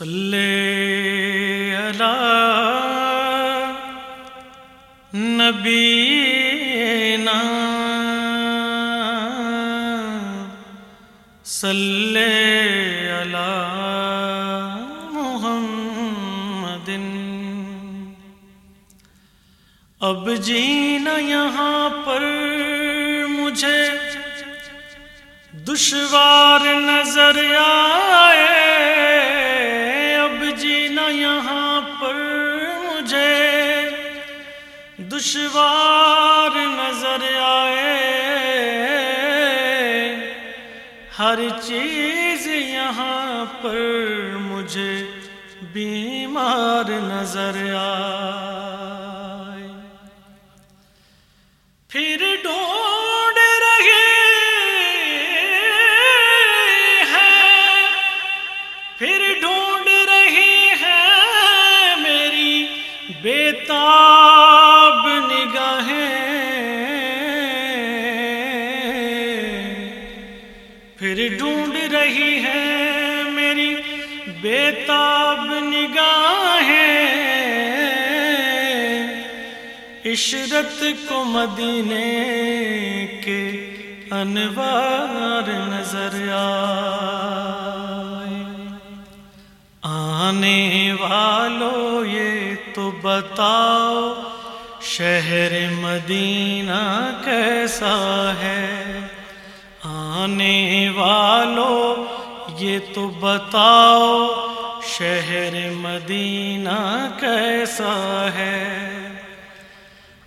صلی اللہ نبی صلی اللہ محمد اب جینا یہاں پر مجھے دشوار نظر دشوار نظر آئے۔ ہر چیز یہاں پر مجھے بیمار نظر آئے۔ پھر ڈھونڈ رہے ہیں۔ پھر ڈھونڈ رہی ہے میری بیتاب پھر ڈھونڈ رہی ہے میری بیتاب نگاہیں۔ عشرت کو مدینے کے انوار نظر آئے۔ آنے والو یہ تو بتاؤ، شہر مدینہ کیسا ہے؟ آنے والو، یہ تو بتاؤ، شہر مدینہ کیسا ہے؟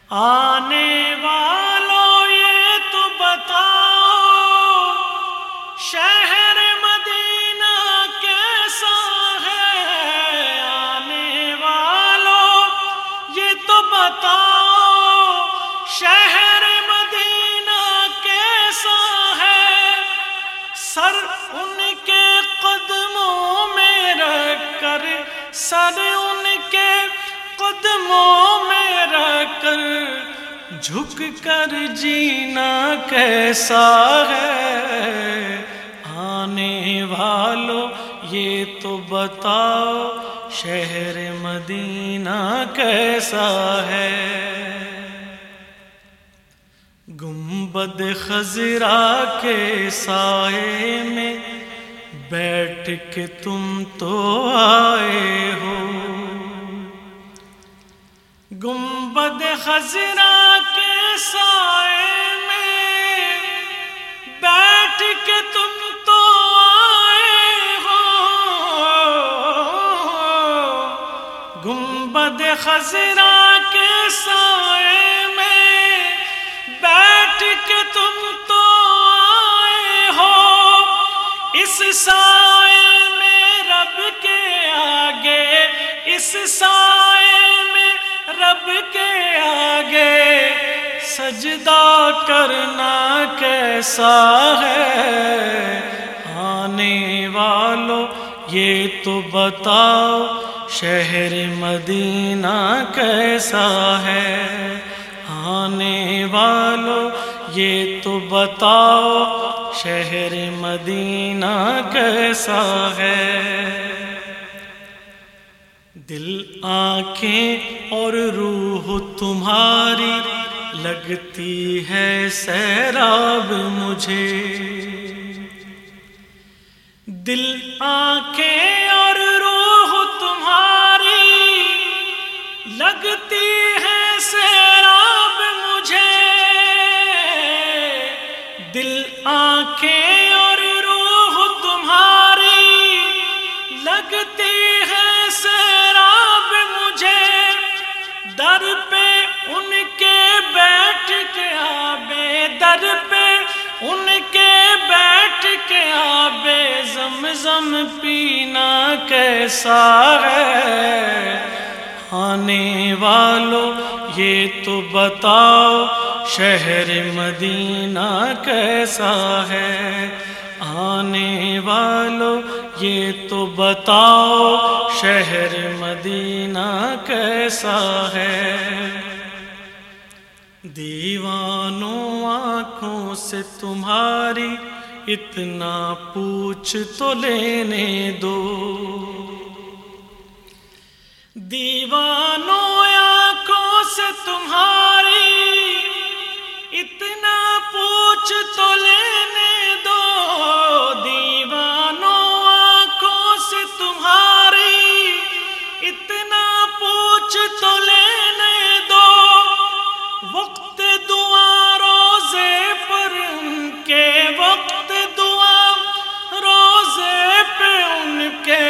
آنے والوں یہ تو بتاؤ، شہر مدینہ کیسا ہے؟ آنے والوں یہ تو بتاؤ، شہر سر ان کے قدموں میں رکھ کر جھک کر جینا کیسا ہے؟ آنے والو، یہ تو بتاؤ، شہر مدینہ کیسا ہے؟ گنبد خزرا کے سائے میں بیٹھ کے تم تو آئے ہو۔ گنبد خزرا کے سائے میں بیٹھ کے تم تو آئے ہو۔ گنبد خزرا کے سائے میں بیٹھ کے تم تو اس سائے میں رب کے آگے، اس سائے میں رب کے آگے سجدہ کرنا کیسا ہے؟ آنے والو، یہ تو بتاؤ، شہر مدینہ کیسا ہے؟ آنے والو یہ تو بتاؤ شہر مدینہ کیسا ہے؟ دل آنکھیں اور روح تمہاری لگتی ہے سیراب مجھے۔ دل آنکھیں اور روح تمہاری لگتی ہے سیراب مجھے۔ آنکھیں اور روح تمہاری لگتی ہے سیراب مجھے۔ در پہ ان کے بیٹھ کے آبے، در پہ ان کے بیٹھ کے آبے۔ زمزم پینا کیسا ہے؟ آنے والو یہ تو بتاؤ شہر مدینہ کیسا ہے؟ آنے والوں یہ تو بتاؤ، شہر مدینہ کیسا ہے؟ دیوانوں آنکھوں سے تمہاری اتنا پوچھ تو لینے دو۔ دیوانوں آنکھوں سے تمہاری اتنا پوچھ تو لینے دو دیوانوں آنکھوں سے تمہاری۔ اتنا پوچھ تو لینے دو وقت دعا روزے پر ان کے وقت دعا روزے پہ ان کے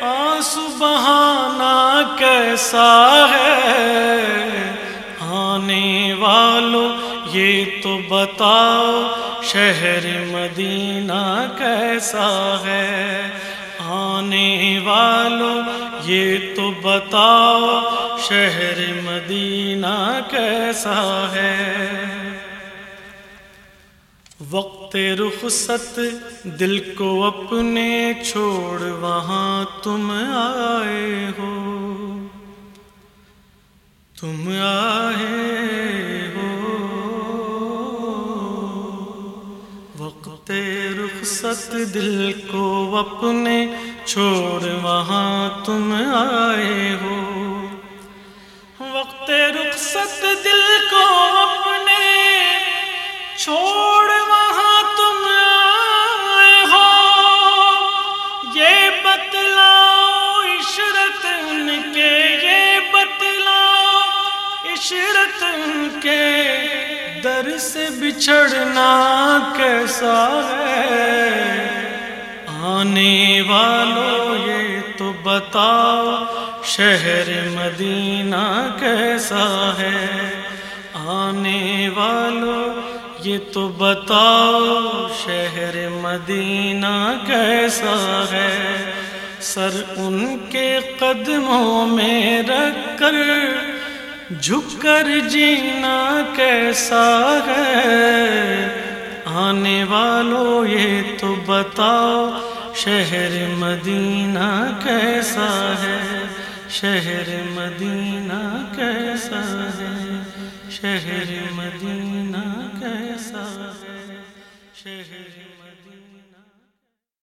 آنسو بہانا کیسا ہے۔ آنے والوں یہ تو بتاؤ، شہر مدینہ کیسا ہے؟ آنے والوں یہ تو بتاؤ، شہر مدینہ کیسا ہے؟ وقت رخصت، دل کو اپنے چھوڑ، وہاں تم آئے ہو۔ تم آئے رخصت دل کو اپنے چھوڑ وہاں تم آئے ہو۔ وقت رخصت دل کو اپنے چھوڑ وہاں تم آئے ہو۔ یہ بتلاؤ عشرت ان کے، یہ بتلاؤ عشرت ان کے۔ در سے بچھڑنا کیسا ہے؟ آنے والوں یہ تو بتاؤ، شہر مدینہ کیسا ہے؟ آنے والوں یہ تو بتاؤ، شہر مدینہ کیسا ہے؟ سر ان کے قدموں میں رکھ کر جھک کر جینا کیسا ہے؟ آنے والوں یہ تو بتاؤ شہر مدینہ کیسا ہے؟ شہر مدینہ کیسا ہے؟ شہر مدینہ کیسا ہے؟ شہر مدینہ